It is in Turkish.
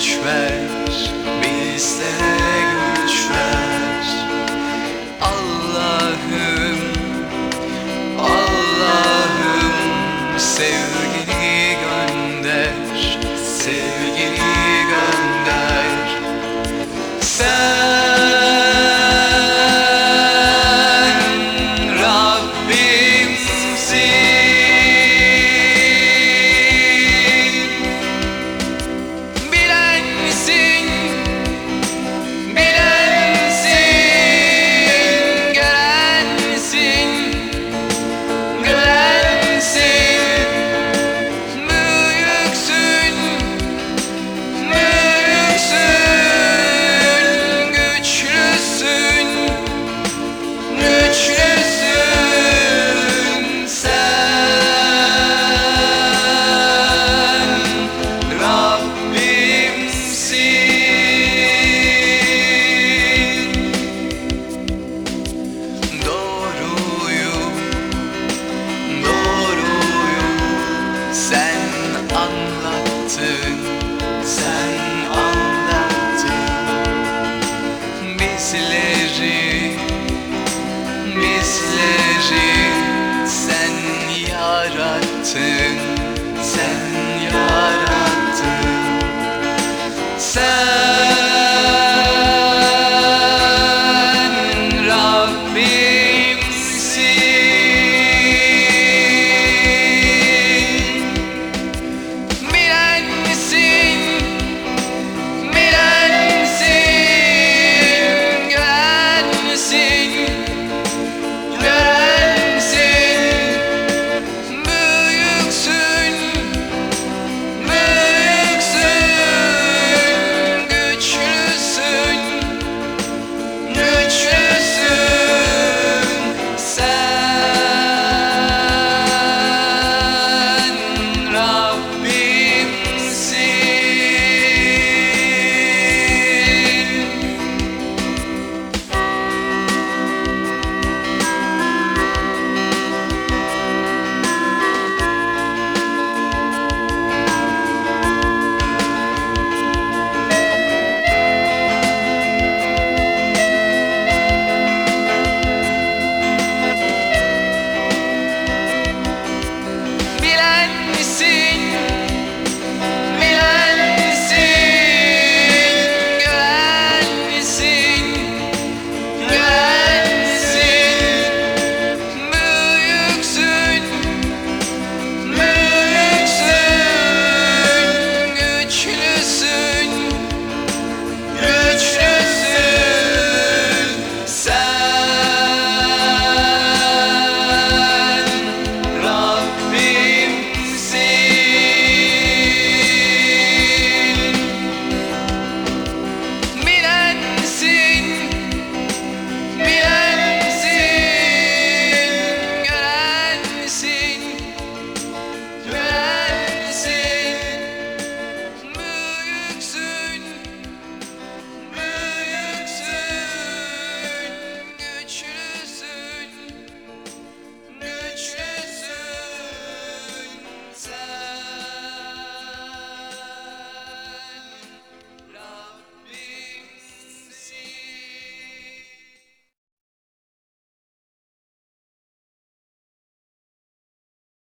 göçmez Bizde göçmez Allah'ım Allah'ım Sevgini gönder Sevgini gönder. Sen bizleri Bizleri sen yarattın.